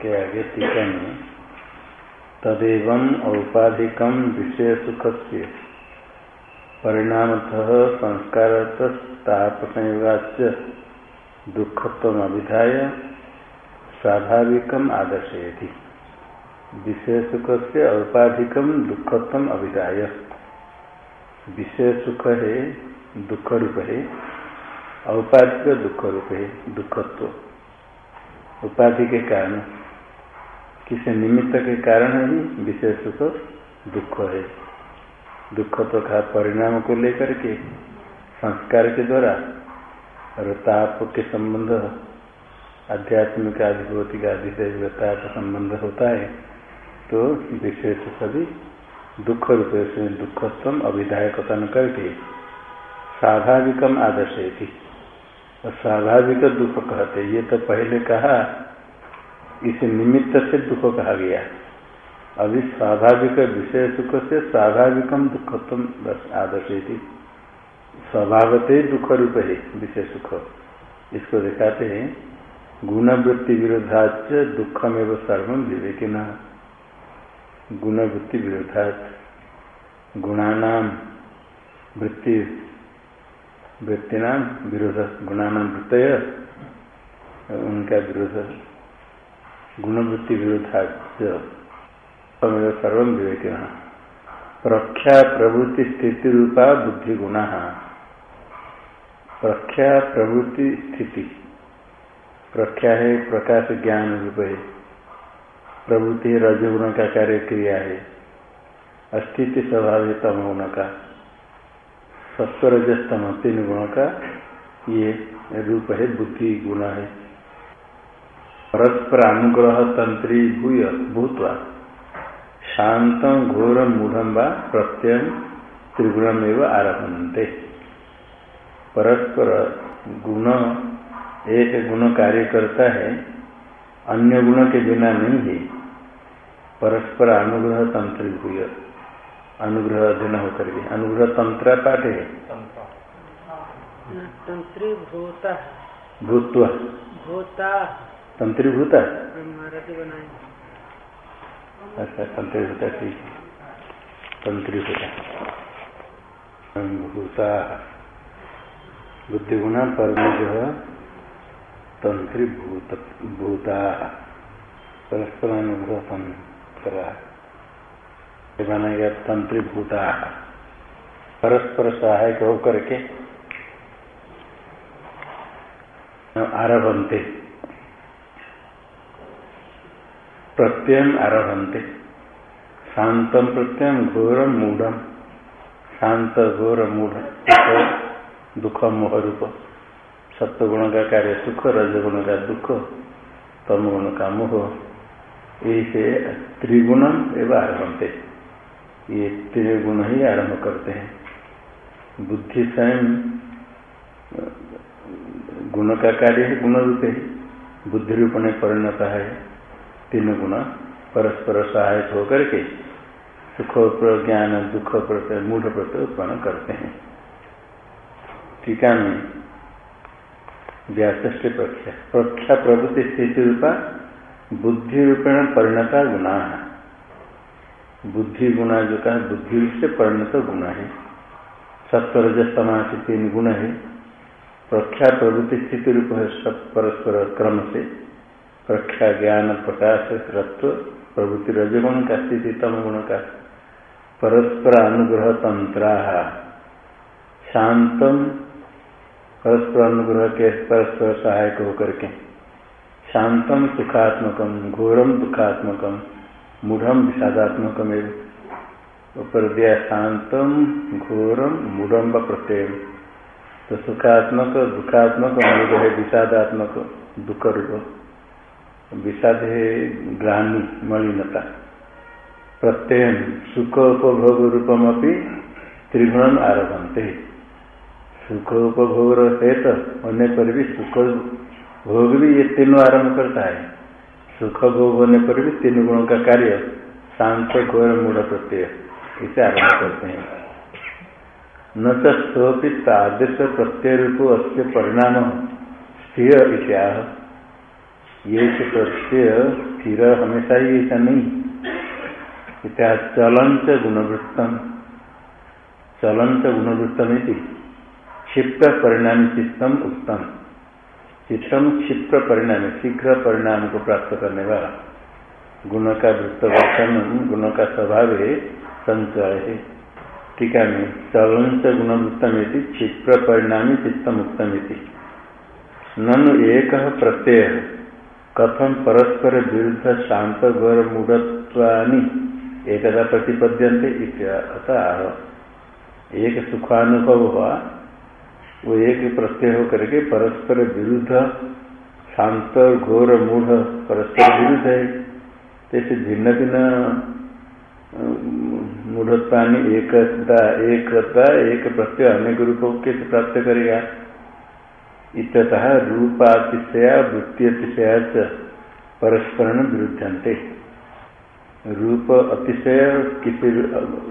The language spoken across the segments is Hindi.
इसके आगे टीका में, तदेव औपाधिक विषय सुख से परिणामतः तापसंयोगाच दुखत्व अभिधाय स्वाभाविक आदर्शयति। विषय सुख से औपाधिक दुखत्व अभिधाय। विषय सुख है दुख रूप है औपाधिक दुख रूप है दुखत्व। उपाधि के कारण किसी निमित्त के कारण ही विशेष सुख दुख है। दुख तो का परिणाम को लेकर के संस्कार के द्वारा और ताप के संबंध, आध्यात्मिक भौतिक आदि से ताप संबंध होता है तो विशेष सभी दुख रूप से दुखत्व अभिधायक कथन करके स्वाभाविकम आदर्श थी और स्वाभाविक दुख कहते ये तो पहले कहा इस निमित्त से दुख कहा गया। अभी स्वाभाविक विषय सुख से स्वाभाविकम दुखत्व आदर्श स्वभावते दुख रूप है विषय सुख। इसको दिखाते हैं, गुणवृत्ति विरोधाच दुखमेव सर्व विवेक न गुणवृत्ति विरोधाच गुणानाम वृत्ति वृत्तिनाम विरोध गुणानाम वृत्तय, उनका विरोध। गुणवृत्ति विरोधा सर्व विवेक प्रख्या प्रवृत्ति स्थिति रूपा बुद्धि गुण। प्रख्या प्रवृत्ति स्थिति। प्रख्या है प्रकाश ज्ञान रूप। है प्रवृत्ति रजगुण का कार्य क्रिया है। अस्तित्व स्वभाव है तम गुण का सत्वरजस्तम तीन गुणों का ये रूप है बुद्धि गुण है। परस्पर अनुग्रह तंत्री भूय भूतवा। शांत घोर मूढ़ व प्रत्यय त्रिगुणमेव आरभनते। परस्पर गुण एक गुण कार्य करता है अन्य गुण के बिना नहीं है। परस्पर अनुग्रह तंत्री भूय अनुग्रह अधीन होकर के अनुग्रह तंत्र पाठ है। तंत्री भूता भूता तंत्री भूता मराठी अच्छा तंत्री भूता ठीक तंत्री भूता भूता बुद्धि परम तंत्री भूत भूता। परस्पर बना गया तंत्रीभूता। परस्पर सहायक होकर के आरभंते। प्रत्यय आरभंते शांतम प्रत्यय घोरम मूढ़ शांत घोर मूढ़। दुख मोह रूप। सत्वगुण का कार्य सुख रजगुण का दुख तम गुण का मोह यही से त्रिगुणम एवं आरभंते ये तीन गुण ही आरंभ करते हैं। बुद्धि स्वयं गुण का कार्य है गुण रूप है बुद्धि रूप में परिणत है। तीन गुण परस्पर सहायक होकर के सुख ज्ञान, दुख प्रत्यय मूढ़ प्रत्यय उत्पन्न करते हैं। टीका में व्याचष्ट प्रख्या प्रख्या प्रवृत्ति स्थिति रूपा बुद्धि रूपेण परिणता गुणा बुद्धि गुणा जो कहा, बुद्धि से परिणत गुण है। सत्वरजस्तमास तीन गुण है। प्रख्या प्रवृत्ति स्थिति रूप है सब परस्पर क्रम से। प्रख्या ज्ञान, प्रकाश, रत्व, प्रवृत्ति, रजगुण का स्थिति तम गुण का परस्पर अनुग्रह तंत्रा। शांतम परस्पर अनुग्रह के परस्पर सहायक होकर के। शांतम सुखात्मकम, घोरम दुखात्मकम मूढ़ विषादात्मक ऊपर दिया शांतम, घोरम, मूढ़म व प्रत्यय तो सुखात्मक, दुखात्मक मूढ़ है विषादात्मक दुख रूप विषाद है ग्लानी मलिनता। प्रत्यय सुख उपभोग रूपम अपनी त्रिगुण आरभंते सुख उपभोग है तो होने पर भी सुख भोग भी ये तीनों आरंभ करता है। सुख भोग होने पर भी तीन गुणों का कार्य, शांत, घोर, मूढ़ प्रत्यय, इसे आरंभ करते हैं। न तो स्वपित आदर्श प्रत्यय रूप अस्य परिणाम, स्थिर इत्याह। ये प्रत्यय स्थिर हमेशा ही ऐसा नहीं। इत्या चलंत गुणवृत्तम। चलंत गुणवृत्तम क्षिप्र परिणाम चित्तम उत्तम चित्तम क्षिप्र परिणाम, शीघ्र परिणाम को प्राप्त करने वाला। गुण का वृत्त वर्षण गुण का स्वभाव है, संचय है। टीका में चलंत गुणवृत्तम क्षिप्र परिणामी चित्तम उत्तम ननु एक प्रत्यय। कथम परस्पर विरुद्ध शांत गौर मूढ़त्वानि एकदा प्रतिपद्यंते अतः एक सुखानुभव हुआ वो? एक प्रत्यय होकर के परस्पर विरुद्ध शांत घोर मूढ़ परस्पर विरुद्ध है। जैसे भिन्न भिन्न मूढ़त्वानी एकता एकता एक प्रत्यय अनेक रूपों के प्राप्त करेगा। इतः रूपातिशया वृत्तितिशया च परस्पर विरुद्धंते रूप अतिशय, किसी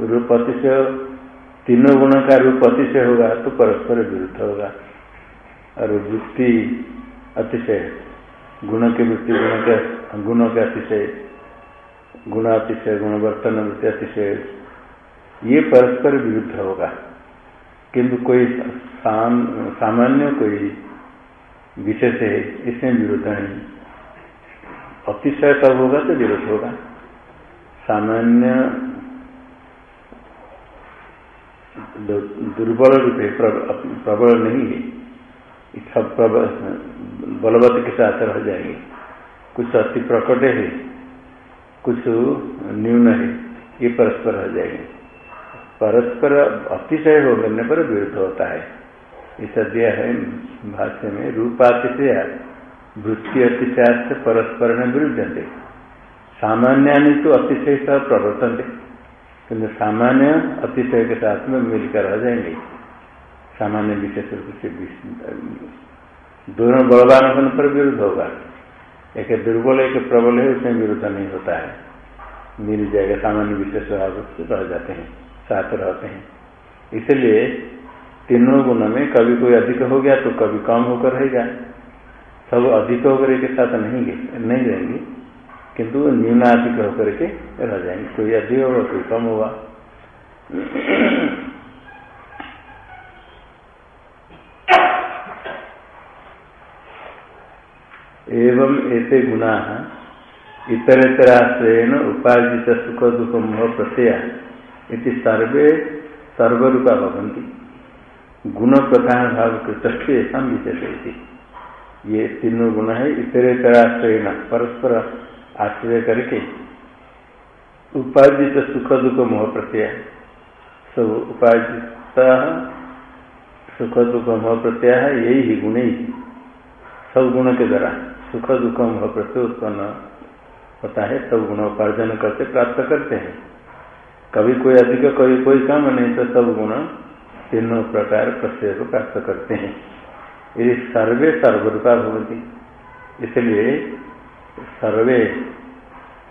रूप अतिशय, तीनों गुण का रूप अतिशय होगा तो परस्पर विरुद्ध होगा। और वृत्ति अतिशय, गुण के वृत्ति, गुण के, गुणों के अतिशय, गुणातिशय, गुणवर्तन वृत्ति अतिशय, ये परस्पर विरुद्ध होगा। किंतु कोई सामान्य कोई विशेष है इसमें विरोध नहीं। अतिशय कब होगा तो विरोध होगा। सामान्य दुर्बल रूप है प्रबल नहीं है। सब बलवत के साथ रह जाएँगे। कुछ अति प्रकट है, कुछ न्यून है, ये परस्पर रह जाएँगे। परस्पर अतिशय हो करने पर विरुद्ध होता है। दिया है भाष्य में रूपातिशय वृत्ति अतिशय से परस्पर में विरुद्ध सामान्य तो अतिशय सह प्रवर्तन किन्तु सामान्य अतिशय के साथ में मिलकर रह जाएँगे। सामान्य विशेष रूप से दोनों बलवान होने पर विरुद्ध होगा। एक दुर्बल, एक प्रबल है, उसमें विरुद्ध नहीं होता है। मिल जाएगा, सामान्य विशेष रह जाते हैं, साथ रहते हैं। इसलिए तीनों गुण में कभी कोई अधिक हो गया तो कभी कम होकर रहेगा सब अधिक होकर के साथ नहीं नहीं रहेंगे, किंतु न्यूनाधिक होकर के रह जाएँगे। कोई अधिक होगा, कोई कम होगा। एवं एते गुणा इतरेतराश्रयण उपार्जित सुख दुख मोह प्रत्यय सर्वे सर्वरूपा भवंती गुण प्रधान भाव कृतस्थ ऐसा विशेष। ये तीनों गुण है इतरे तराश्रय न परस्पर आश्रय करके उपार्जित सुख दुख मोह प्रत्यय। सब उपार्जित सुख दुख मोह प्रत्यय है यही ही गुण ही। सब गुण के द्वारा सुख दुख मोह प्रत्यय उत्पन्न होता है, सब गुण उपार्जन करते, प्राप्त करते हैं। कभी कोई अधिक, कभी कोई कम, नहीं तो सब गुण तीनों प्रकार प्रत्यय को प्राप्त करते हैं। यदि सर्वे सर्वरूपा भवती। इसलिए सर्वे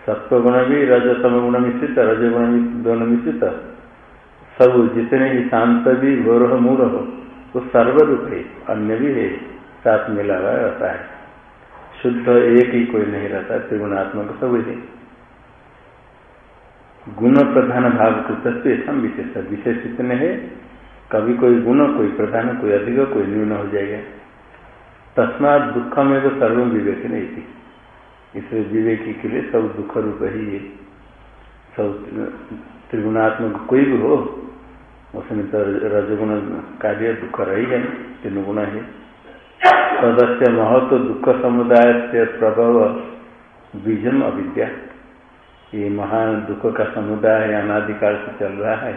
सत्वगुण भी रजतम गुण मिश्रित रजगुण दोनों मिश्रित सब जितने भी शांत भी घोर हो मूढ़ हो, वो सर्वरूप है अन्य भी है, साथ मिला हुआ रहता है। शुद्ध एक ही कोई नहीं रहता, त्रिगुणात्मक सब है। गुण प्रधान भाव कृत विशेष विशेष इतने है। कभी कोई गुण, कोई प्रधान, कोई अधिक, कोई न्यून हो जाएगा। तस्मात दुख में तो सर्व विवेक नहीं थी इसलिए विवेकी के लिए सब दुख रूप ही है। सब त्रिगुणात्मक कोई भी हो, उसमें तो रजगुण कार्य दुख रही रहेगा तीन गुण है। सदस्य महत्व दुख समुदाय से प्रभाव बीजम अविद्या। ये महान दुख का समुदाय अनादिकाल से चल रहा है।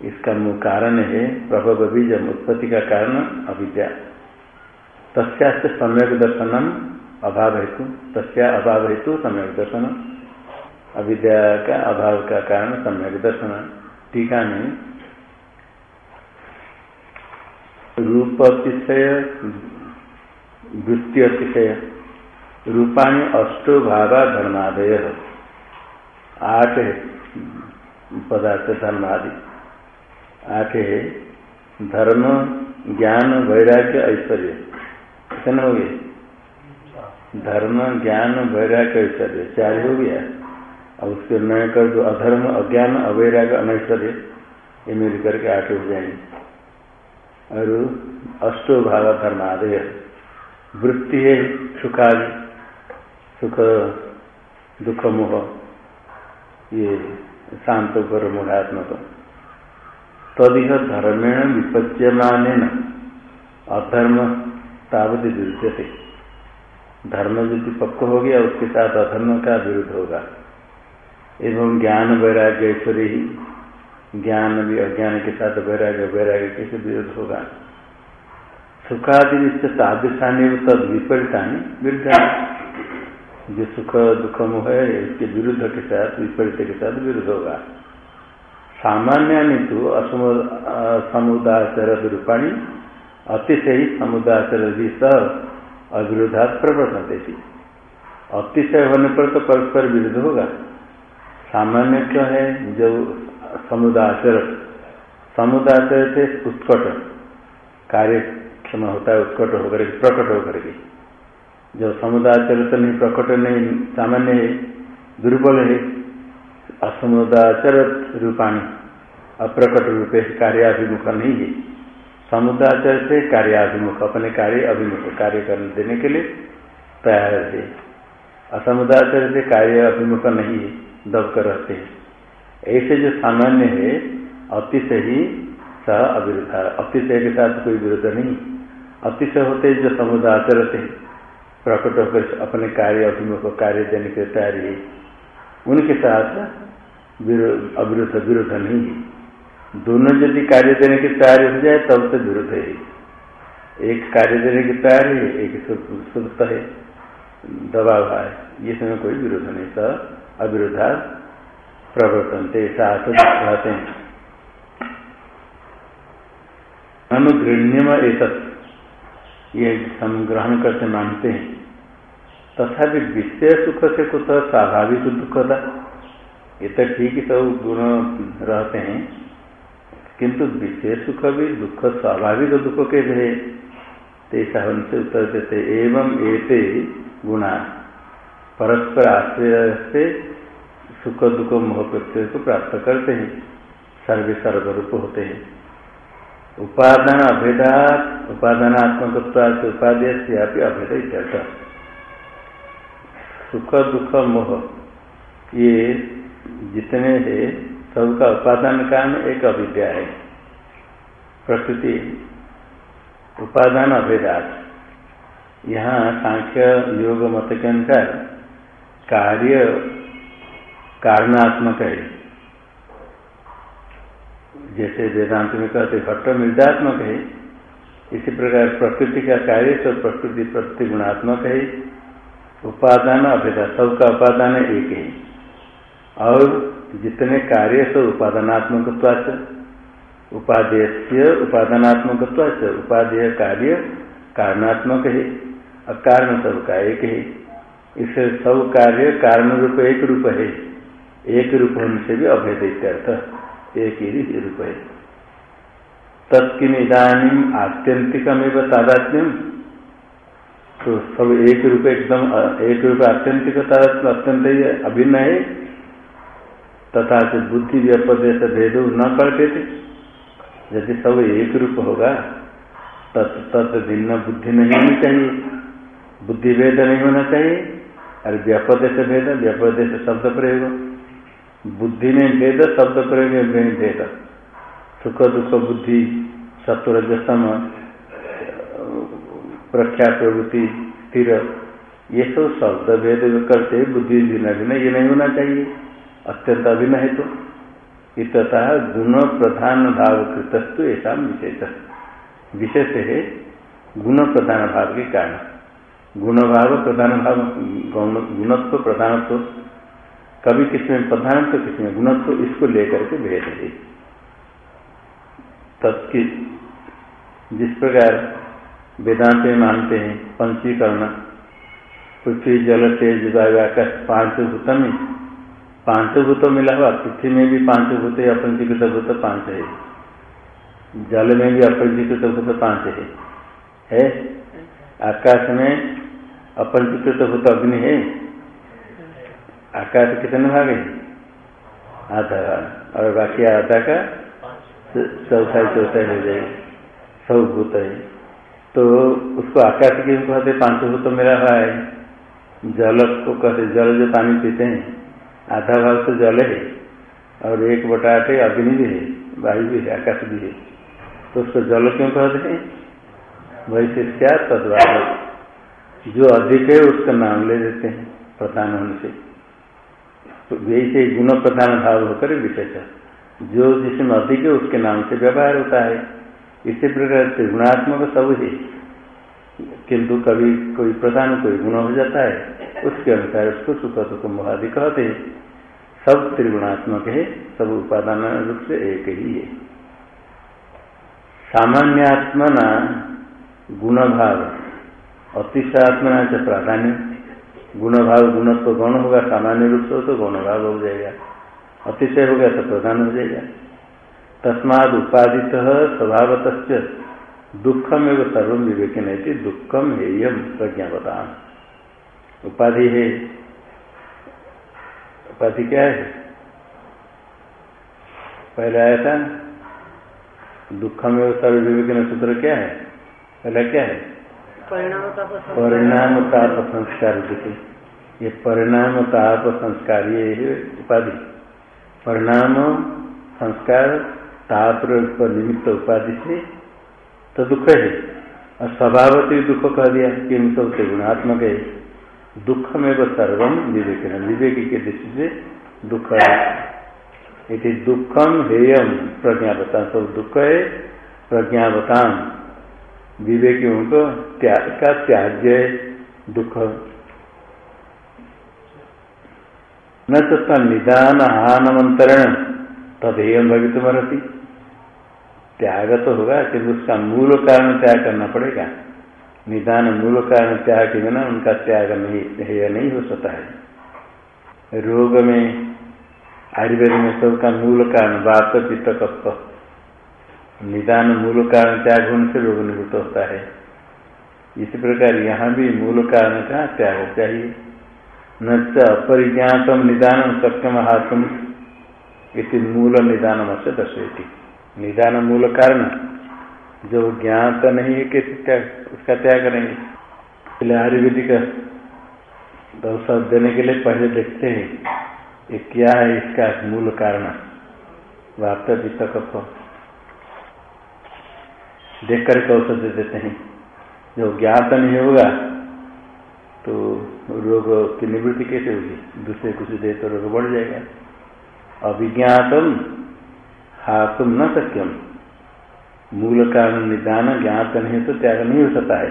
इसका मूल कारण है प्रभव बीज उत्पत्ति का कारण अविद्या। तस्यास्त सम्यक दर्शनम अभाव हेतु तस्या अभाव हेतु सम्यक दर्शन अविद्या का अभाव का कारण सम्यक दर्शन टीका में रूप अतिशय वृत्ति अतिशय रूपाणी अष्टो भावा धर्मादय। आठ पदार्थ धर्मादि। आठ है धर्म, ज्ञान, वैराग्य, ऐश्वर्य, कितने हो गए? धर्म, ज्ञान, वैराग्य, ऐश्वर्य, चार हो गया। अब उसके नए कर जो अधर्म, अज्ञान, अवैराग्य, अनैश्वर्य, ये मिल करके आठ हो जाएँगे। और अष्टो भाव धर्मादय, वृत्ति है सुखादि, सुख, दुख, मोह, ये शांत पर मूढ़ात्मक तदिह धर्मेण विपच्यमान अधर्म तावत थे धर्म यदि पक्क हो गया, उसके साथ अधर्म का विरुद्ध होगा। एवं ज्ञान वैराग्य ऐश्वर्य ही, ज्ञान भी अज्ञान के साथ वैराग्य वैराग्य कैसे विरुद्ध होगा। सुखादि निश्चय तादृशानी तद विपरीतानी विरुद्ध जो सुख दुख मोह है इसके विरुद्ध के साथ, विपरीत के साथ विरुद्ध होगा। सामान्य तो असमुदाचर रूपाणी अतिशय समुदाचर भी सह अविरोधात प्रवर्तनते थी अतिशय होने पर तो परस्पर विरुद्ध होगा। सामान्य क्यों है जब समुदाचर समुदाचर से उत्कट कार्यक्षम होता है, उत्कट होकर प्रकट होकर के। जब समुदाचर तो नहीं, प्रकट नहीं, सामान्य है, दुर्बल है असमुदाचर रूपाणी अप्रकट रूपे कार्याभिमुख नहीं है। समुदाचर से कार्याभिमुख, अपने कार्य अभिमुख, कार्य करने देने के लिए तैयार है। असमुदाचर से कार्य अभिमुख नहीं है दब कर रहते हैं। ऐसे जो सामान्य है, अतिशय ही सह अविरुद्ध, अतिशय के साथ कोई विरुद्ध नहीं। अतिशय होते जो समुदाचर थे प्रकट होकर अपने कार्य अभिमुख, कार्य देने के तैयारी है। उनके साथ अविरुद्ध विरुद्ध नहीं है। दोनों यदि कार्य देने की तैयारी हो जाए, तब तो विरुद्ध है। एक कार्य देने की तैयारी है, एक सुप्त है दबा हुआ है। ये समय कोई विरोध नहीं तो अविरोधा प्रवर्तन थे रहते हैं। अनुगृण्यम एक ये हम ग्रहण करते मानते हैं। तथा विषय सुख से कुछ स्वाभाविक दुख होता ये तो ठीक सब गुण रहते हैं, किंतु विशेष सुख भी, दुख स्वाभाविक दुख के रहे तेसा उनसे उत्तर देते, एवं एते गुणा। परस्पर आश्रय से सुख दुख मोह प्रत्यय को प्राप्त करते हैं, सर्वे सर्वरूप होते हैं। उपादान अभेदा उपादानात्मक उपादेय से अभेद इत्यर्थ। सुख दुख मोह, ये जितने हैं सबका उपादान कारण एक अविद्या है। प्रकृति, उपादान अभेदात यहाँ सांख्य, योग, मत के अनुसार कार्य कारणात्मक है। जैसे वेदांत में कहते घट मृदात्मक है। इसी प्रकार प्रकृति का कार्य तो प्रकृति प्रतिगुणात्मक है। उपादान अभेदा सबका उपादान एक है। और जितने कार्य सब उपादानात्मक उपादेय उपादानात्मक उपादेय कार्य कारणात्मक है अकारण सब का एक है। इसे सब कार्य कारण रूप एक रूप है। एक रूप होने से भी अभेद इत्यर्थ एक ही रूप है। तत्किन इधानी आत्यंतिकमेव तादात्म्यम। तो सब एक रूप एकदम, एक रूप आत्यंतिक तादात्म्य अत्यंत अभिन्न है। तथा से बुद्धि व्यपदेश भेद न करते थे यदि सब एक रूप होगा, तत् तत् भिन्न बुद्धि नहीं होनी चाहिए। बुद्धि भेद नहीं होना चाहिए। और व्यपदेश भेद, व्यपदेश शब्द प्रयोग। बुद्धि में भेद, शब्द प्रयोग में भेद। सुख, दुख, बुद्धि, सत्वरजसम, प्रख्या, प्रवृत्ति, स्थिर, ये सब शब्द भेद करते बुद्धि भिन्न भिन्न ये नहीं होना चाहिए। अत्यंत अभिन्न है तो इतः गुण प्रधान भाव कृतस्तु ऐसा विशेष। विशेष है गुण प्रधान भाव के कारण गुण भाव प्रधान भाव गुणत्व प्रधानत्व कभी किसमें प्रधान तो किसमें गुणत्व इसको लेकर के भेद है। तत्की जिस प्रकार वेदांत में मानते हैं, पंचीकरण, पृथ्वी, जल, तेज, वायु, आकाश, पाँच भूत में पाँच भूत मिला हुआ पृथ्वी में भी पाँच भूत है अपंजीकृत भूत पाँच है। जल में भी अपंजीकृत भूत पाँच है। है? आकाश में अपरिचित भूत अग्नि है। आकाश कितने भाग है? आधा भाग। और बाकी आधा का चौथाई चौथाई हो जाएगी। सब भूत है। तो उसको आकाश की कहते पाँच भूत मिला हुआ है। जल को कहते जल जो पानी पीते हैं। आधा भाग तो जल है और एक बटाटे अग्नि भी है, वायु भी है, आकाश भी है। तो उसको जल क्यों कहते हैं? वैसे क्या तद्वार जो अधिक है उसका नाम ले देते हैं प्रधान होने से। तो वैसे गुण प्रधान भाव होकर विशेष जो जिसमें अधिक है उसके नाम से व्यवहार होता है। इसी प्रकार त्रिगुणात्मक सब है। किंतु कभी कोई प्रधान कोई गुण हो जाता है, उसके अनुसार उसको सुख दुख मोहादि कहते हैं। सब त्रिगुणात्मक है, सब उपादान रूप से एक ही है। सामान्यात्मना गुण भाव अतिशात्मना से प्राधान्य। गुण भाव गुण तो गौण होगा, सामान्य रूप से तो गौण भाव हो जाएगा। अतिशय हो गया तो प्रधान हो जाएगा। तस्माद उपादित स्वभावत दुखम एवं सर्व विवेक नहीं दुखम है यम प्रज्ञापता उपाधि है। उपाधि क्या है? पहले आया था दुखम एवं सर्व विवेक सूत्र क्या है? पहले क्या है? परिणाम ताप संस्कार ये परिणाम ताप संस्कार ये उपाधि। परिणाम संस्कार ताप निमित्त उपाधि से तो दुख है। और स्वभावती दुख कह दिया कि इन सबसे गुणात्मक है। दुख में वो सर्वम विवेक विवेक की दृष्टि से दुख है। दुखम हेयम प्रज्ञावता सब दुख है। प्रज्ञावताम विवेकियों को त्याग का त्याज्य दुख। न तो निदान हानमंत्रण तदेयम भवितुमरती त्याग तो होगा, किंतु उसका मूल कारण त्याग करना पड़ेगा। निदान मूल कारण त्याग के बिना उनका त्याग नहीं है या नहीं हो सकता है। रोग में, आयुर्वेद में सबका मूल कारण वात पित्त कप निदान मूल कारण त्याग होने से रोग निवृत्त होता है। इसी प्रकार यहाँ भी मूल कारण का त्याग चाहिए। न अपरिज्ञातम निदान सत्यम हाथम इति मूल निदान से दर्शेती निदान मूल कारण जो ज्ञात नहीं है किस उसका त्याग करेंगे। पहले आयुर्वेदिक औषध देने के लिए पहले देखते हैं ये क्या है इसका मूल कारण। वार्ता वित्त कफ देख करके औषध दे देते हैं। जो ज्ञात नहीं होगा तो रोग की निवृत्ति कैसे होगी? दूसरे कुछ दे तो रोग बढ़ जाएगा। अभिज्ञातम हातुम न सक्यम मूल कारण निदान ज्ञात नहीं तो त्याग नहीं हो सकता है।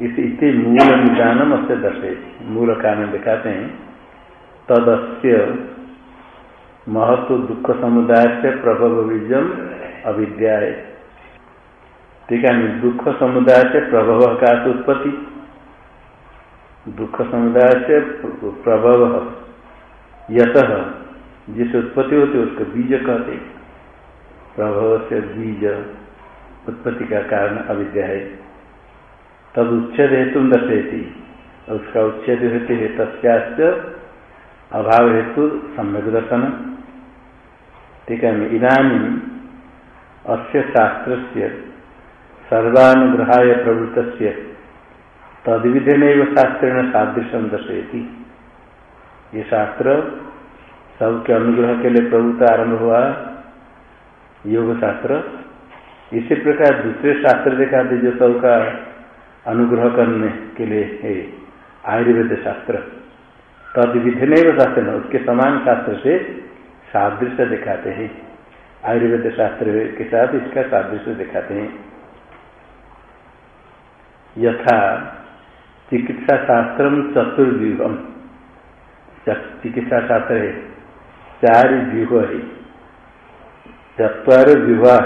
इस इति मूल निदानम अस्य दर्शे। मूल कारण दिखाते हैं। तदस्य महत्व दुख समुदाय से प्रभव बीजम अविद्या है ठीक है, दुख समुदाय से प्रभव का उत्पत्ति। दुख समुदाय से प्रभव यत जिस उत्पत्ति होती है उसको बीज कहते प्रभव से बीज उत्पत्ति का कारण अविद्या है। तब उच्छेद हेतु दर्शेती उसका उच्छेद हेतु है तस्याच अभाव हेतु सम्यक दर्शन। ठीक है इधानी अस्य शास्त्र से सर्वानुग्रहाय प्रवृत्त तद्विधेन शास्त्रेण सादृश्य दर्शयती। ये शास्त्र सबके अनुग्रह के लिए प्रवृत्त आरंभ हुआ। योग शास्त्र इसी प्रकार दूसरे शास्त्र दिखाते जो सबका अनुग्रह करने के लिए है आयुर्वेद शास्त्र। तद विधि नहीं शास्त्र उसके समान शास्त्र से सादृश्य दिखाते हैं। आयुर्वेद शास्त्र के साथ इसका सादृश्य दिखाते हैं। यथा चिकित्सा शास्त्र चतुर्व्यूहम। चिकित्सा शास्त्र है, चार व्यूह है। चतर विवाह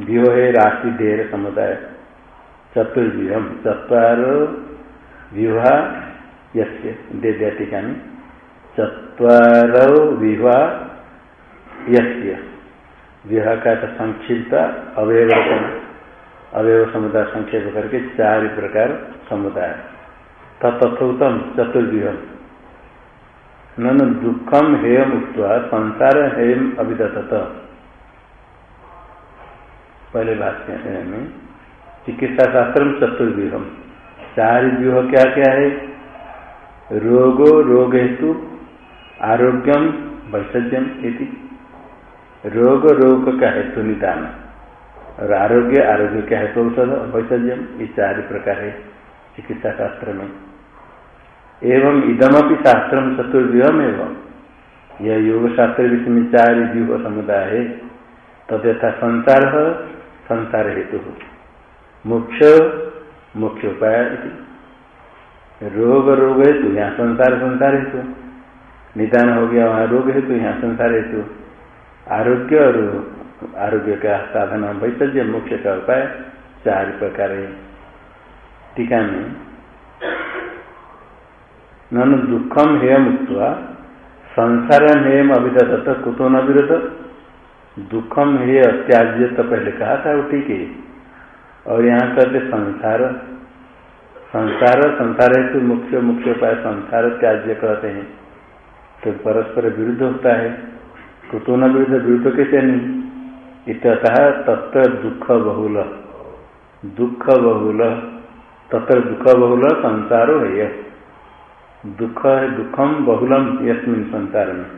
व्यूह है राशि ढेर समुदाय। चतुर्व्यूहम चतर विवाह यस्य। दे दिया टीका चतर विवाह यस्य। विवाह का संक्षिप्त अवयवर्तन अवयव समुदाय संक्षेप करके चार प्रकार समुदाय। तथोत्तम चतुर्व्यूह न दुखम हेयम उत्तर संसार हेयम अभिदत पहले भाष्य में चिकित्सा शास्त्र चतुर्व्यूह चार व्यूह क्या क्या है? रोगो रोग हेतु आरोग्यम वैसज्यम इति। रोग रोग का हेतु निदान और आरोग्य आरोग्य क्या है? तो औषध वैसल्यम ये चार प्रकार है चिकित्सा शास्त्र में। एवं इदमपि शास्त्र चतुर्व्यूहम एवं यह योग शास्त्र जिसमें चार व्यूह समुदाय है तथा संसार संसार हेतु मुख्य मुख्य उपाय रोग रोग हेतु यहाँ संसार संसार हेतु निदान हो गया वहाँ रोग हेतु यहाँ संसार हेतु आरोग्य और आरोग्य का साधन वैसल्य मुख्य का उपाय चार प्रकार। है टीका में नन दुखम हेयम उत्वा संसार हेयम अभिदत कुतो न विरत दुखम हे अत्याज्य तो पहले कहा था वो ठीक है। और यहाँ कहते संसार संसार संसार हेतु मुख्य मुख्य उपाय संसार त्याज्य कहते हैं। तो परस्पर विरुद्ध होता है। कुतो न विरुद्ध विरुद्ध कैसे नहीं? इतः तत्र दुख बहुल। दुख बहुल। तत्र दुख बहुल, संसारो है यह दुख है, दुखम बहुलम, यस्मिन संसार में।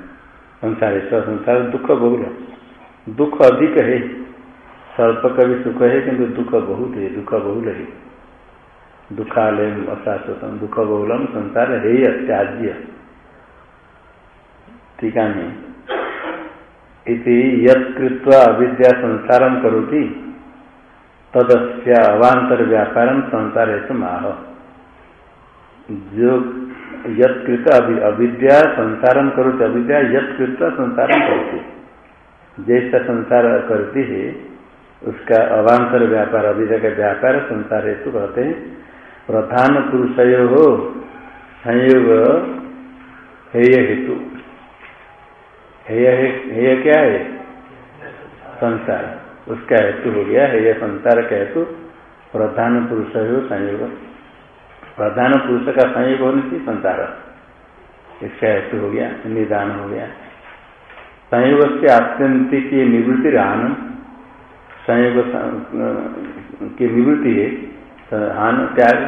संसार है संसार दुख बहुल। दुख अधिक है स्वल्प का भी सुख है, किंतु दुख बहुत है, दुख बहुल है। दुखालय अशाश्वतम, दुख बहुलम, संसार है त्याज्य टीका नहीं इति यत्कृत्वा अविद्या संसार करोति तदस्य अवांतर व्यापार संसार है जो यत्कृत अविद्या संसार करोति, अविद्या यत्कृत्वा संसार करोति। जैसा संसार करती है, उसका अवांतर व्यापार अविद्या का व्यापार संसार हेतु कहते हैं। प्रधान पुरुष हो संयोग हेय हेतु। हेय क्या है? संसार। उसका हेतु हो गया, हेय संसार का हेतु प्रधान पुरुष हो संयोग। प्रधान पुरुष का संयोग होने से संसार इसका हेतु हो गया, निदान हो गया। संयोग से आत्यंतिक की निवृत्ति रान संयोग की निवृत्ति है हान त्याग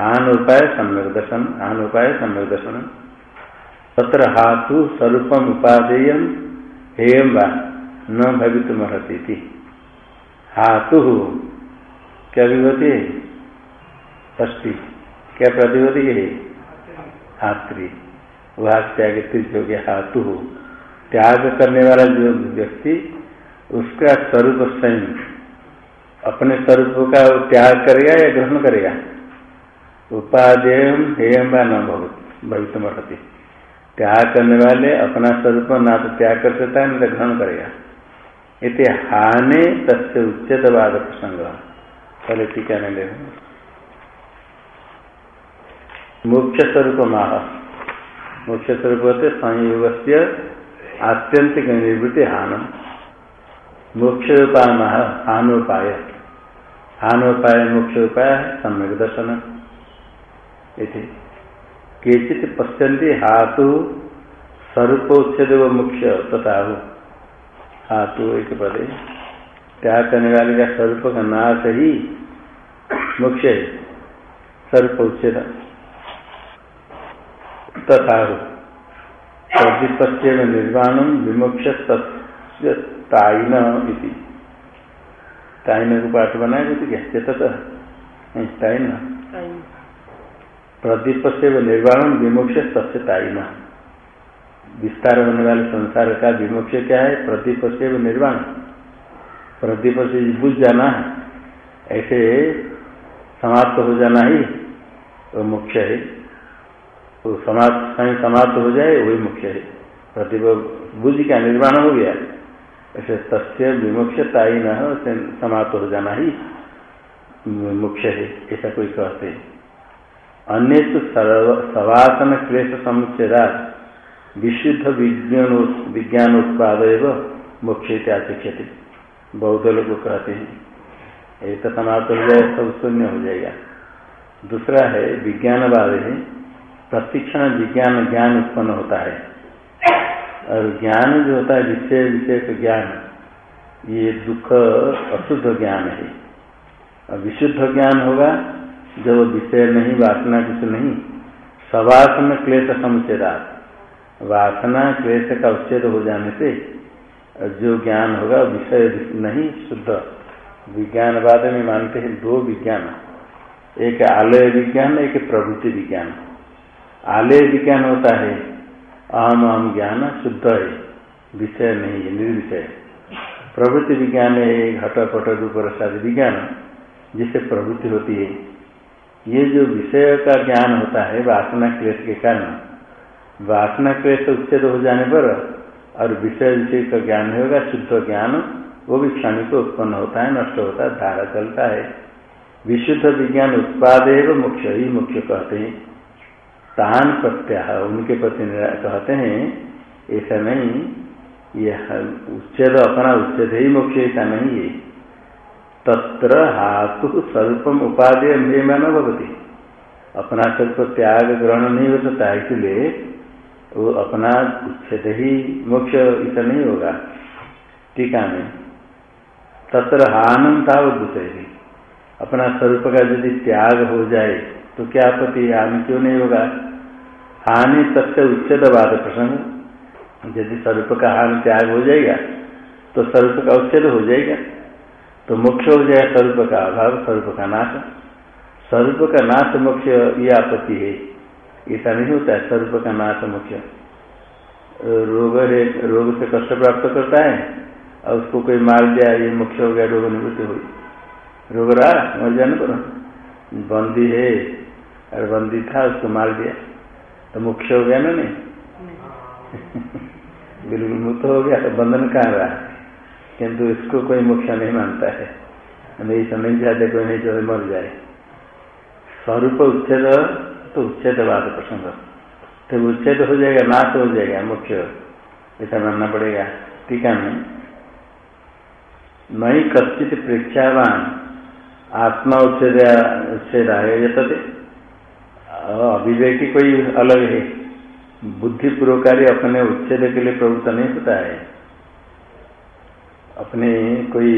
हान उपाय सम्यक दर्शन हान उपाय सम्यक दर्शन। तत्र हाथु स्वरूपम उपादेय हेयम वा, न भवित थी हाथु क्या विभूति ष्टी क्या प्रतिभूति है हात्री वह त्याग हो गया हाथु त्याग करने वाला जो व्यक्ति, उसका स्वरूप स्वयं अपने स्वरूप का त्याग करेगा या ग्रहण करेगा? उपादेय हेयम व न भवित महती त्याग करने वाले अपना स्वरूप ना तो त्याग कर सकता है, न तो ग्रहण करेगा। इति हाने तस्य उच्चतवाद प्रसंग पहले टीका ले मुख्य स्वरूप माह मुख्य स्वरूप होते संयोग से आत्यंतिक निवृत्ति हान मुख्य उपाय माह हानोपाय। हानोपाय मुख्य उपाय सम्यक दर्शन केचित पश्यन्ति हाथु स्वरूप उच्छेद मुख्य तथा हो। हाथु एक पदे। त्याग करने वाले का स्वरूप का नाश ही मुख्य है स्वरूप उच्छेद तथा हो में निर्वाण विमुक्ष ताइन ताइन को पाठ बनाए क्या चेतत ताइन प्रदीप से निर्वाण विमुक्ष सत्यताइना विस्तार होने वाले संसार का विमोक्ष क्या है? प्रदीप से निर्वाण। प्रदीप से बुझ जाना है ऐसे समाप्त हो जाना ही वो मुख्य है। तो समाप्त समाप्त हो जाए, वही मुख्य है। प्रदीप बुझ का निर्माण हो गया। ऐसे तस्य विमुक्षताई न समाप्त हो जाना ही मुख्य है, ऐसा कोई कहते हैं। अन्य तो सवासन क्लेश समुच्चेदा विशुद्ध विज्ञान विज्ञान उत्पाद एवं मुख्य थे बौद्ध लोग कहते हैं, एक तो समाप्त हो जाए, सब शून्य हो जाएगा। दूसरा है, विज्ञानवाद है प्रतिक्षण विज्ञान ज्ञान उत्पन्न होता है। और ज्ञान जो होता है, विषय विषय का ज्ञान, ये दुख, अशुद्ध ज्ञान है। और विशुद्ध ज्ञान होगा, जब विषय नहीं, वासना कुछ नहीं सवासन क्लेश समुचेदा वासना क्लेश का उच्छेद हो जाने से जो ज्ञान होगा विषय नहीं, शुद्ध। विज्ञानवाद में मानते हैं, दो विज्ञान। एक आलय विज्ञान, एक प्रवृत्ति विज्ञान। आलय विज्ञान होता है। अहम अहम ज्ञान शुद्ध है। विषय नहीं है, निर्विषय। प्रवृत्ति विज्ञान है घट पट रूप रसाद विज्ञान, जिससे प्रवृत्ति होती है। ये जो विषय का ज्ञान होता है, वासना क्लेश के कारण, वासना क्लेश उच्छेद हो जाने पर और विषय विषय का ज्ञान होगा, शुद्ध ज्ञान, वो भी क्षणिक उत्पन्न होता है, नष्ट होता है, धारा चलता है। विशुद्ध विज्ञान उत्पाद है, वो मुख्य ही मुख्य कहते हैं। तान प्रत्याह उनके प्रति कहते हैं ऐसा नहीं यह उच्छेद अपना उच्छेद ही मुख्य ऐसा नहीं है तत्र हाथु स्वरूपम उपादेय नियमन भवती। अपना स्वरूप त्याग ग्रहण नहीं हो सकता, इसलिए वो अपना उच्छेद ही मुख्य ऐसा नहीं होगा। टीका में। तत्र हानम वो अपना स्वरूप का यदि त्याग हो जाए तो क्या आपत्ति हानि क्यों नहीं होगा? हानि तथ्य उच्छेदवाद प्रसंग। यदि स्वरूप का हानि त्याग हो जाएगा तो स्वरूप का उच्छेद हो जाएगा। तो मुख्य हो जाएगा स्वरूप का अभाव, स्वरूप का नाश। स्वरूप का नाश मुख्य ये आपत्ति है। ऐसा नहीं होता है, स्वरूप का नाश मुख्य रोग है, रोग से कष्ट प्राप्त करता है, और उसको कोई मार दिया, ये मुख्य हो गया, रोग निवृत्ति हुई रोग रहा, मर जाने पर। बंदी है और बंदी था उसको मार दिया। तो मुख्य हो गया ना नहीं? बिल्कुल मुक्त हो गया तो बंधन कहाँ रहा? किंतु इसको कोई मुख्य नहीं मानता है। नहीं समझ जाते कोई नहीं जो मर जाए। स्वरूप उच्छेद तो उच्छेदवाद प्रसंग। तो उच्छेद हो जाएगा नाश हो जाएगा मुख्य। ऐसा मानना पड़ेगा। टीका में। नई कश्चित प्रेक्षावान आत्मा उच्छेद उच्छेद आयोजते अभिवेकी कोई अलग है। बुद्धिपूर्वकारी अपने उच्छेद के लिए प्रवृत्त नहीं होता है। अपने कोई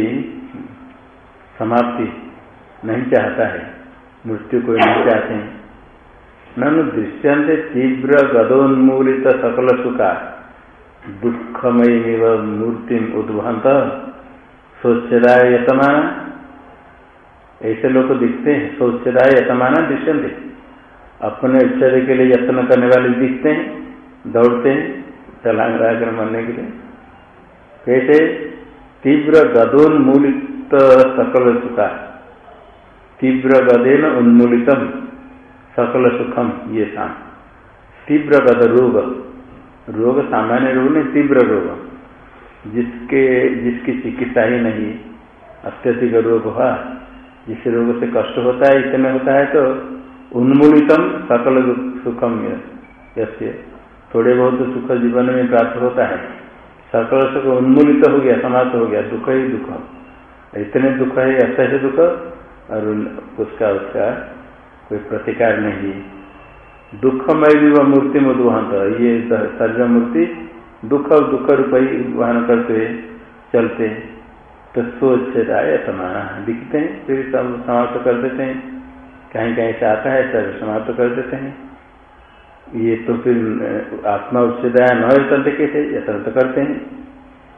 समाप्ति नहीं चाहता है। मृत्यु को नहीं चाहते हैं। ननु दृश्यंत तीव्र गदोन्मूलित सकल सुखा। दुखमयी मूर्ति उद्वहंत सोचदाय यतमाना ऐसे लोग दिखते हैं सोचदाय यतमाना दृश्यंत अपने उच्छेद के लिए यत्न करने वाले दिखते हैं, दौड़ते हैं चलांग कर मरने के लिए। कैसे? तीव्र गदोन्मूलित सकल सुखा। तीव्र गदेन उन्मूलितम सकल सुखम, ये शाम तीव्र गद रोग। रोग सामान्य रोग नहीं, तीव्र रोग। जिसके, जिसकी चिकित्सा ही नहीं, अत्यधिक रोग हुआ। जिस रोग से कष्ट होता है, इतने होता है तो उन्मूलितम सकल सुखम यस्य थोड़े बहुत सुख जीवन में प्राप्त होता है। सकल सुख उन्मूलित हो गया, समाप्त हो गया, दुख ही दुख। इतने दुख है असह्य दुख, और उसका उसका कोई प्रतिकार नहीं। दुखमय भी वह मूर्ति मधुवहंत, ये सर्व मूर्ति दुख और दुख रूप ही वहन करते चलते। तो सोच राय समाना। दिखते हैं, फिर समाप्त कर देते हैं। कहीं कहीं से आता है सर समाप्त कर देते हैं। ये तो फिर आत्मा उच्छेदया न चलते कैसे यथन तो करते हैं।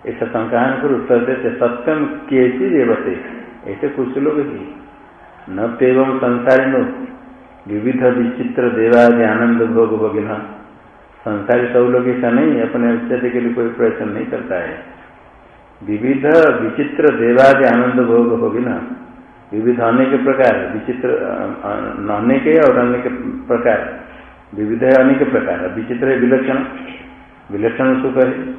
ऐसा संकान पर उत्तर देते सत्यम कैसी देवते। ऐसे कुछ लोग ही न तेवम संसारी नो विविध विचित्र देवादि आनंद भोग भोगिन। संसारी सब लोग ऐसा नहीं, अपने उच्छेद के लिए कोई प्रयत्न नहीं करता है। विविध विचित्र देवादि आनंद भोग भोगिन। विविध अनेक प्रकार विचित्र अनेक और अनेक प्रकार विविध है, अनेक प्रकार विचित्र है, विलक्षण। विलक्षण सुख है।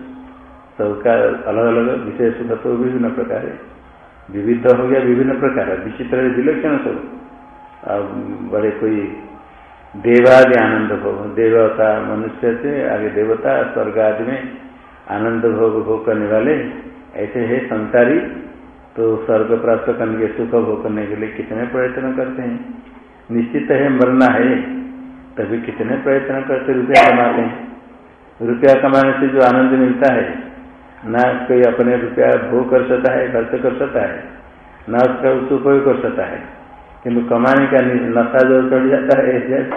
सबका अलग अलग विषय सुख तो विभिन्न प्रकार है। विविध हो गया, विभिन्न प्रकार है। विचित्र है, विलक्षण सब अब बड़े कोई देवादि आनंद भोग, देवता मनुष्य से आगे देवता, स्वर्ग आदि में आनंद भोग भोग करने वाले, ऐसे है संसारी तो स्वर्ग प्राप्त करने के सुख भोग करने के लिए कितने प्रयत्न करते हैं? निश्चित है मरना है, तभी कितने प्रयत्न करते रुपया कमाते हैं? रुपया कमाने से जो आनंद मिलता है, ना कोई अपने रुपया भोग कर सकता है, खर्च कर सकता है, ना उसका उपयोग कर सकता है। किंतु कमाने का नशा जो चढ़ जाता है,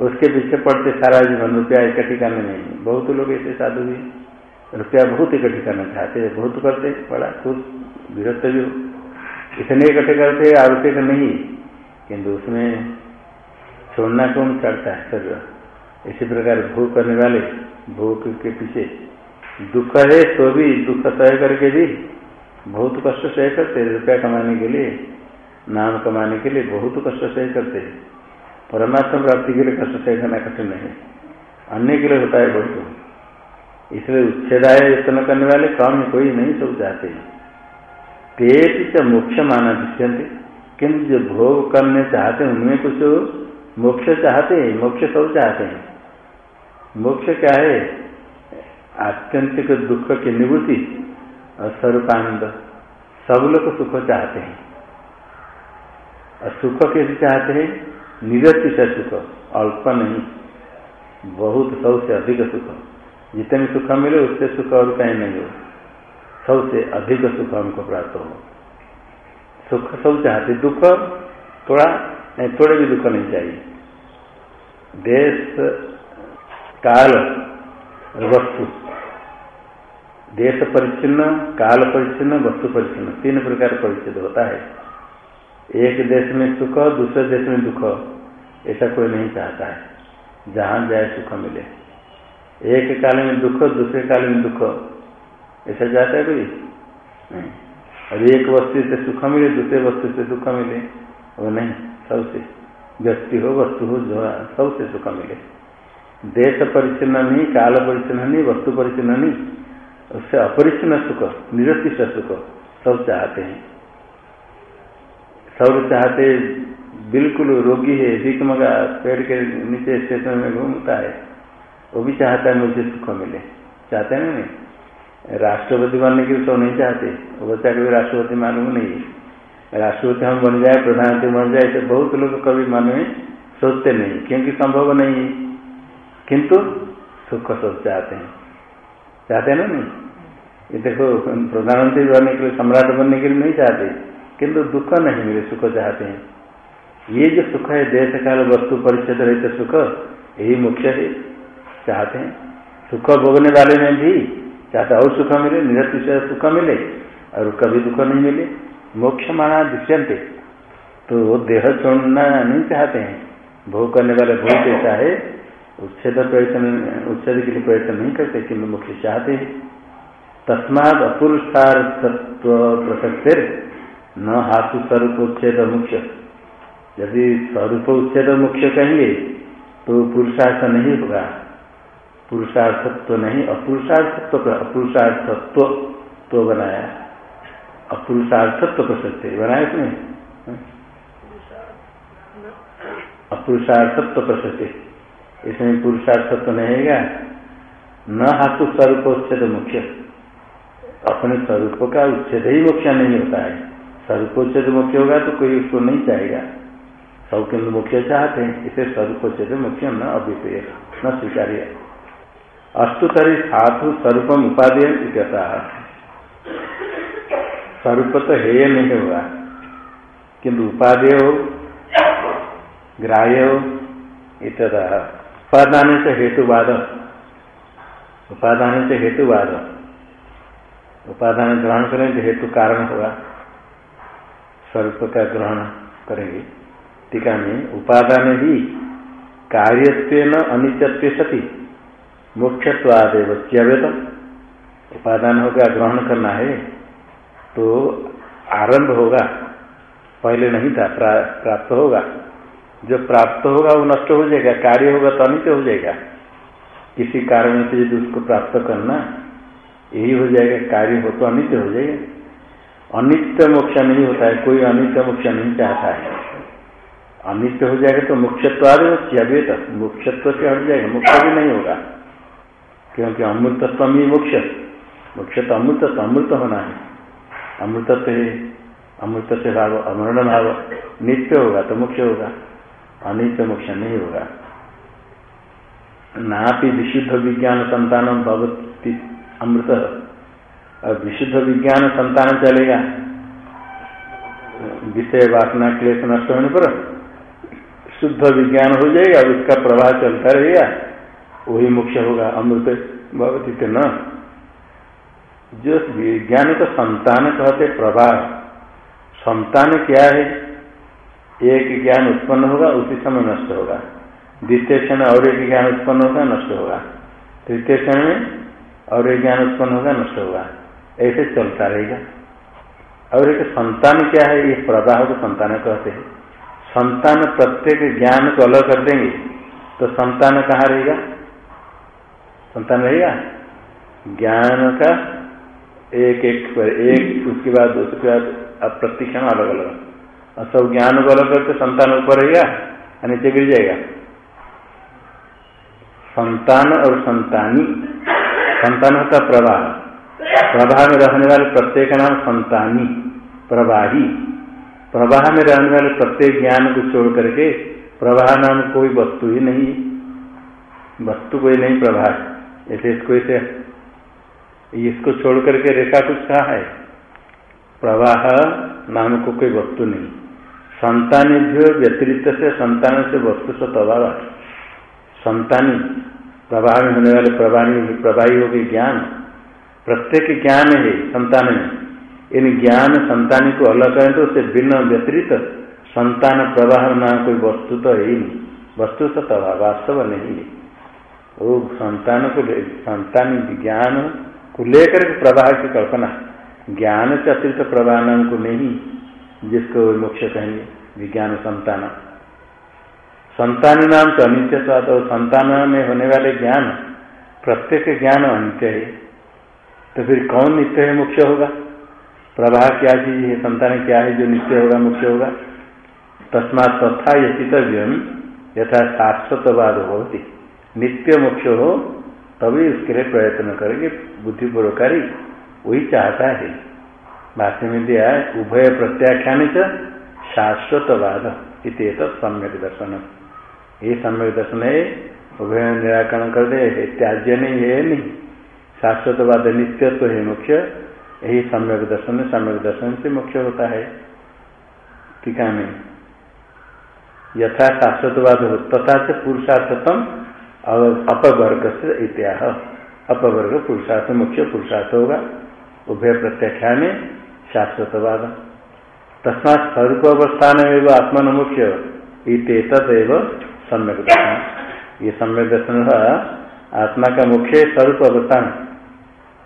उसके पीछे पड़ते सारा जीवन रुपया इकट्ठी करने में। बहुत लोग ऐसे साधु भी रुपया बहुत इकट्ठी करना चाहते हैं, बहुत करते, बड़ा खुद विरक्त भी हो। इतने इकट्ठे करते आरोपी का नहीं किंतु उसमें छोड़ना कौन चढ़ता है? शरीर इसी प्रकार भोग करने वाले, भोग के पीछे दुख है तो भी दुख सह करके भी बहुत कष्ट सह करते रुपया कमाने के लिए, नाम कमाने के लिए बहुत कष्ट सह करते परमात्मा प्राप्ति के लिए कष्ट सह करना कठिन है। अन्य के लिए होता है बहुत। इसलिए उच्छेदाय यत्न करने वाले कम कोई नहीं सब चाहते पेट से मोक्ष माना दिखते किंतु जो भोग करने चाहते हैं, उनमें कुछ मोक्ष चाहते हैं, मोक्ष सब चाहते हैं। मोक्ष क्या है? आत्यंतिक दुख की निवृत्ति और स्वरूपानंद सब लोग सुख चाहते हैं। और सुख कैसे चाहते हैं? निरति से सुख, अल्प नहीं। बहुत सबसे अधिक सुख। जितने सुख मिले, उससे सुख और कहीं नहीं हो। सबसे अधिक सुख हमको प्राप्त हो। सुख सब चाहते दुख थोड़ा, नहीं, थोड़े भी दुख नहीं चाहिए। देश, काल, वस्तु। देश परिचिन्न काल परिचिन्न वस्तु परिचिन्न तीन प्रकार परिचित होता है। एक देश में सुख, दूसरे देश में दुख, ऐसा कोई नहीं चाहता है। जहाँ जाए सुख मिले। एक काल में दुख, दूसरे काल में दुख। ऐसा जाता है कोई? नहीं। और एक वस्तु से सुख मिले, दूसरे वस्तु से दुख मिले। वो नहीं, सबसे व्यक्ति हो, वस्तु हो, जो सबसे सुख मिले। देश परिचिन्न नहीं, काल परिचन्न नहीं, वस्तु परिचिन्न नहीं, उससे अपरिचिन्न सुख निरतिश सुख सब चाहते हैं। सब चाहते, बिल्कुल रोगी है, भीख मगा पेड़ के नीचे स्टेशन में घूमता है। वो भी चाहता है मुझे सुख मिले। चाहते हैं नहीं? राष्ट्रपति बनने के लिए सब नहीं चाहते। वो बच्चा कभी राष्ट्रपति मालूम नहीं है। राष्ट्रपति हम बन जाए, प्रधानमंत्री बन जाए तो बहुत लोग कभी मन में सोचते नहीं, क्योंकि संभव नहीं है। किंतु सुख सोच चाहते हैं। चाहते हैं ना नहीं? ये देखो, प्रधानमंत्री बनने के लिए, सम्राट बनने के लिए नहीं चाहते। किंतु दुख नहीं मिले, सुख चाहते हैं। ये जो सुख है, देश काल वस्तु परिच्छेद रहित सुख, यही मुख्य है। चाहते हैं। सुख भोगने वाले में भी चाहते और सुख मिले निरतिशय सुख मिले, और कभी दुख नहीं मिले। मोक्ष माना दृश्यंते तो वो देह छोड़ना नहीं चाहते हैं। भोग करने वाले भोग ऐसा है उच्छेद प्रयत्न उच्छेद के लिए प्रयत्न नहीं करते किंतु मुख्य चाहते हैं। तस्माद अपुरुषार्थत्व प्रसक्ति न हाथु स्वरूप उच्छेद मुख्य यदि स्वरूप उच्छेद मुख्य कहेंगे तो पुरुषार्थ नहीं होगा। पुरुषार्थत्व नहीं, अपुरुषार्थत्व अपुरुषार्थत्व तो बनाया। अपुरुषार्थत्व प्रसक्ति बनाया इसमें अपुरुषार्थत्व प्रसक्ति इसमें पुरुषार्थत्व नहीं है न हाथु स्वरूप उच्छेद मुख्य। अपने स्वरूप का उच्छेद ही मुख्य नहीं होता है। स्वरूपोच्छेद मुख्य होगा तो कोई उसको नहीं चाहेगा। सब के मुख्य चाहते हैं, इसे स्वरूपोच्छेद मुख्य न अभिप्रेय, न स्वीकार्य। अस्तुतरी साधु स्वरूपम उपादेय कहता स्वरूप तो हेय नहीं होगा किंतु उपादेय हो ग्राह्य हो इतना उपादान से हेतुवाद। उपादान से हेतुवाद। उपादान ग्रहण करें तो हेतु कारण होगा स्वरूप का ग्रहण करेंगे टीका में उपादान ही कार्यत्व अनित्यत्व सती। मुख्यत्वादेव च्यवेदम उपादान होगा ग्रहण करना है तो आरंभ होगा। पहले नहीं था प्रा, प्राप्त होगा। जो प्राप्त होगा वो नष्ट हो जाएगा कार्य होगा तो अनित हो जाएगा। किसी कारण से यदि उसको प्राप्त करना यही हो जाएगा कार्य हो तो अनित्य हो जाएगा। अनित्य मोक्ष नहीं होता है कोई अनित्य मोक्ष नहीं चाहता है। अनित्य हो जाएगा तो मुख्यत्वाद तक मुख्यत्व से हट जाएगा मुख्य भी नहीं होगा। क्योंकि अमृतत्व ही मोक्ष मोक्ष तो अमृत अमृत होना है। अमृतत्व है अमृत से भाव, अमरण भाव नित्य होगा तो मोक्ष होगा, अनित्य मोक्ष नहीं होगा। नापि विशुद्ध विज्ञान संतान भगवती अमृत। और विशुद्ध विज्ञान संतान चलेगा। विषय वासना क्लेश नष्ट होने पर शुद्ध विज्ञान हो जाएगा, उसका प्रवाह चलता रहेगा। वही मुख्य होगा, अमृत भगवती न। जो विज्ञान को संतान कहते प्रवाह संतान क्या है? एक ज्ञान उत्पन्न होगा, उसी समय नष्ट होगा। द्वितीय क्षण और एक ज्ञान उत्पन्न होगा, नष्ट होगा। तृतीय क्षण में और एक ज्ञान उत्पन्न होगा, नष्ट होगा। ऐसे चलता रहेगा। और एक संतान क्या है? ये प्रवाह को संतान कहते हैं। संतान प्रत्येक ज्ञान को अलग कर देंगे तो संतान कहाँ रहेगा? संतान रहेगा ज्ञान का एक एक पर एक, उसके बाद उसके बाद अब अलग अलग। और सब ज्ञान को अलग करके संतान ऊपर रहेगा नीचे गिर जाएगा। संतान और संतानी, संतान होता प्रवाह। प्रवाह में रहने वाले प्रत्येक का नाम संतानी, प्रवाही। प्रवाह में रहने वाले प्रत्येक ज्ञान को छोड़ करके प्रवाह नाम कोई वस्तु ही नहीं वस्तु कोई नहीं, प्रवाह ऐसे इसको ऐसे इसको छोड़ करके रेखा कुछ कहा है? प्रवाह नाम को कोई वस्तु नहीं। संतानी व्यतिरिक्त से संतान से वस्तु से तबाह संतानी प्रवाह में होने वाले प्रवाही प्रवाही हो गए ज्ञान। प्रत्येक ज्ञान है, संतान में इन ज्ञान संतानी को अलग करें तो उससे भिन्न व्यतिरित संतान प्रवाह नाम कोई वस्तु तो है ही नहीं। वस्तु तो तबाह वास्तव नहीं है। वो संतान को संतान ज्ञान को लेकर प्रवाह की कल्पना। ज्ञान से अतिरिक्त प्रवाह नाम को नहीं, जिसको मोक्ष कहेंगे, विज्ञान संतान। संतान नाम तो अनित्य स्वाद और संतान में होने वाले ज्ञान, प्रत्येक ज्ञान अनित्य है। तो फिर कौन नित्य है मुख्य होगा? प्रवाह क्या चीज़ है, संतान क्या है, जो नित्य होगा मुख्य होगा? तस्मात तथा यचितव्य यथा शाश्वतवाद होती नित्य मुख्य हो तभी उसके लिए प्रयत्न करेंगे, बुद्धिपूर्वकारी, वही चाहता है। भाष्य में दिया है, उभय प्रत्याख्यान शाश्वतवाद इत सम्यक दर्शन ये सम्यक दर्शन है उभय निराकरण कर दे त्याज्य नहीं है नहीं। शाश्वतवाद नित्यत्व है मुख्य, यही सम्यक दर्शन सम्यक दर्शन से मुख्य होता है। टीका में यथा शाश्वतवाद हो, तथा से पुरुषार्थतम अपवर्ग से इत्याह। अपवर्ग पुरुषार्थ, मुख्य पुरुषार्थ होगा। उभय प्रत्याख्या में शाश्वतवाद। तस्मात स्वरूप अवस्थान एवं आत्मन मुख्य इत सम्यक दर्शन। ये सम्यक दर्शन आत्मा का मुख्य स्वरूप अवस्थान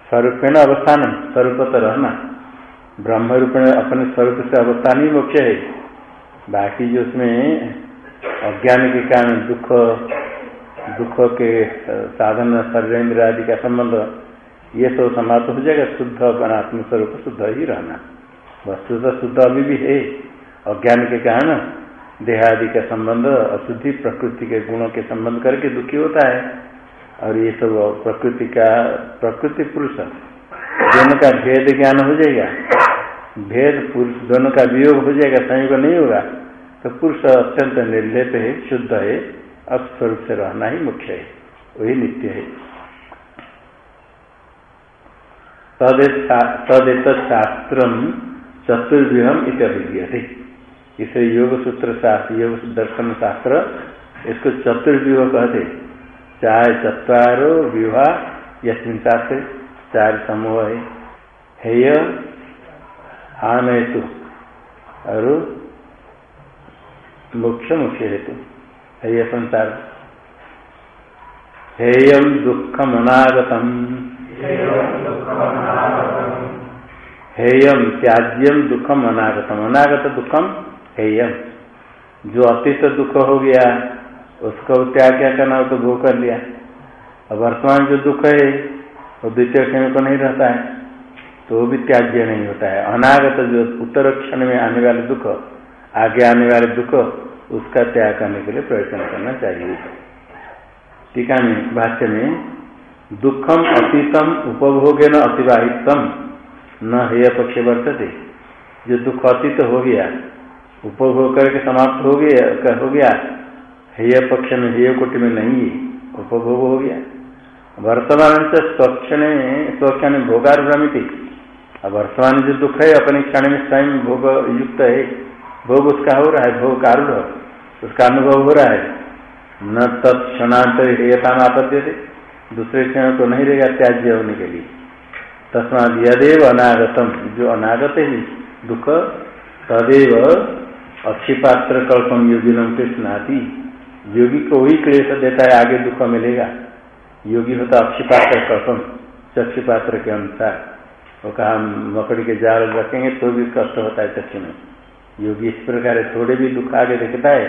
स्वरूप न अवस्थान स्वरूप तो रहना ब्रह्म रूप में अपने स्वरूप से अवस्थान ही मुख्य है। बाकी जो उसमें अज्ञान के कारण दुख दुख के साधन शरीर आदि का संबंध, ये सब समाप्त हो जाएगा, शुद्ध अपना आत्म स्वरूप शुद्ध ही रहना। वस्तु तो शुद्ध अभी भी है। अज्ञान के कारण देहादि का संबंध, अशुद्धि, प्रकृति के गुणों के संबंध करके दुखी होता है। और ये सब प्रकृति का, प्रकृति पुरुष, दोनों का भेद ज्ञान हो जाएगा। भेद पुरुष दोनों का वियोग हो जाएगा, संयोग नहीं होगा। तो पुरुष अत्यंत निर्लेप है, शुद्ध है। अब स्वरूप से रहना ही मुख्य है। वही नित्य है। तदेत शास्त्र चतुर्व्यूहम इत अभिज्ञ इसे योग सूत्र शास्त्र योग दर्शन शास्त्र, इसको चतुर्व्यूह कहते चार चतवारो विवाह यस्मिन शास्त्र, चार समूह है हेय आन हेतु और मुख्य मुख्य हेतु। हेय संसार। हेयम दुखम अनागतम। हेयम त्याज्यम दुखम अनागतम। अनागत दुखम हेयम जो अतीत दुख हो गया, उसको त्याग क्या करना हो तो भोग कर लिया। और वर्तमान जो दुख है, वो द्वितीय क्षण को नहीं रहता है तो वो भी त्याज्य नहीं होता है। अनागत जो उत्तर क्षण में आने वाले दुख, आगे आने वाले दुख उसका त्याग करने के लिए प्रयत्न करना चाहिए। टीका में भाष्य में, दुखम अतीतम उपभोगे न अतिवाहितम, न हेय पक्ष वर्तते। जो दुख अतीत हो गया, उपभोग करके समाप्त हो गया हो गया, हेय पक्ष में, हेय कोटि में नहीं है, उपभोग हो गया। वर्तमान से स्वक्षण स्वक्षण भोगार भ्रमित वर्तमान जो दुख है, अपने क्षण में स्वयं भोग युक्त है। भोग उसका हो रहा है, भोग कारूढ़ उसका अनुभव हो रहा है। न तत्क्षणांतर हेयता में आपत्ति थे दूसरे क्षण तो नहीं रहेगा त्याज्य होने के लिए। तस्माद यदेव अनागतम। जो अनागत है, दुख, तदेव अक्षी अक्षिपात्र कल्पम योगिनम कृष्णाति योगी को वही क्लेश देता है, आगे दुख मिलेगा। योगी होता अक्षिपात्र कल्पम चक्षुपात्र के अनुसार। वो कहा मकड़ी के जाल रखेंगे तो भी कष्ट होता है चक्षु में। योगी इस प्रकार थोड़े भी दुख आगे दिखता है,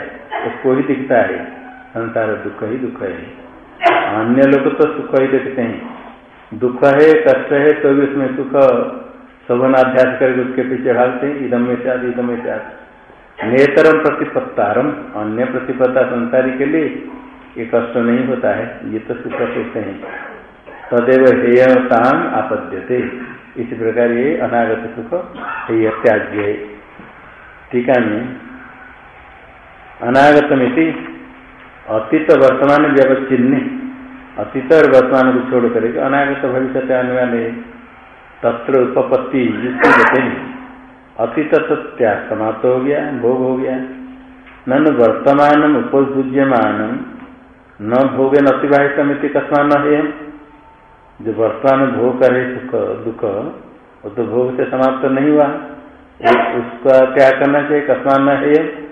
उसको ही दिखता है। संसार दुख ही दुख है। अन्य लोग तो सुख ही देखते हैं। दुख है, कष्ट है तो भी उसमें सुख शोभनाध्यास करके उसके पीछे ढालते हैं। इदम में से इदम में नेतरम प्रतिपत्तारम अन्य प्रतिपत्ता संसारी के लिए ये कष्ट नहीं होता है, ये तो सुख सोचते हैं। तदेव हेयताम आपद्यते। इसी प्रकार ये अनागत सुख हेय त्याज्य है टीका में अनागतमिति अतीत वर्तमान व्यवचिन्ह अतीत और वर्तमान को छोड़ करेगा अनागत भविष्य आने वाले तत्र उपपत्ति युक्ति देते हैं। अतीत त्याग समाप्त हो गया, भोग हो गया। नन वर्तमान उपभुज्यमान न भोगे न अतिवाहित कस्मान न है जो वर्तमान भोग करे सुख, दुख, वो तो भोग से समाप्त नहीं हुआ। उसका त्याग करना चाहिए? कस्मान न है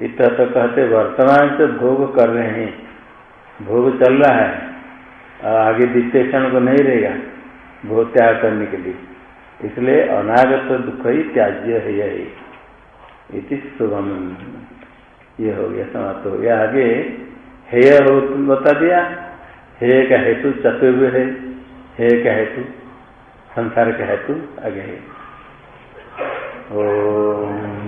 इतना तो कहते, वर्तमान से भोग कर रहे हैं। भोग चल रहा है। आगे द्वितीय क्षण को नहीं रहेगा। भोग त्याग करने के लिए। इसलिए अनागत दुख ही त्याज्य है यही। इति शुभम। ये हो गया, समाप्त हो गया। आगे हेय हो, बता दिया। हे का हेतु चतुर्व है। हे का हेतु संसार का हेतु आगे है। ओ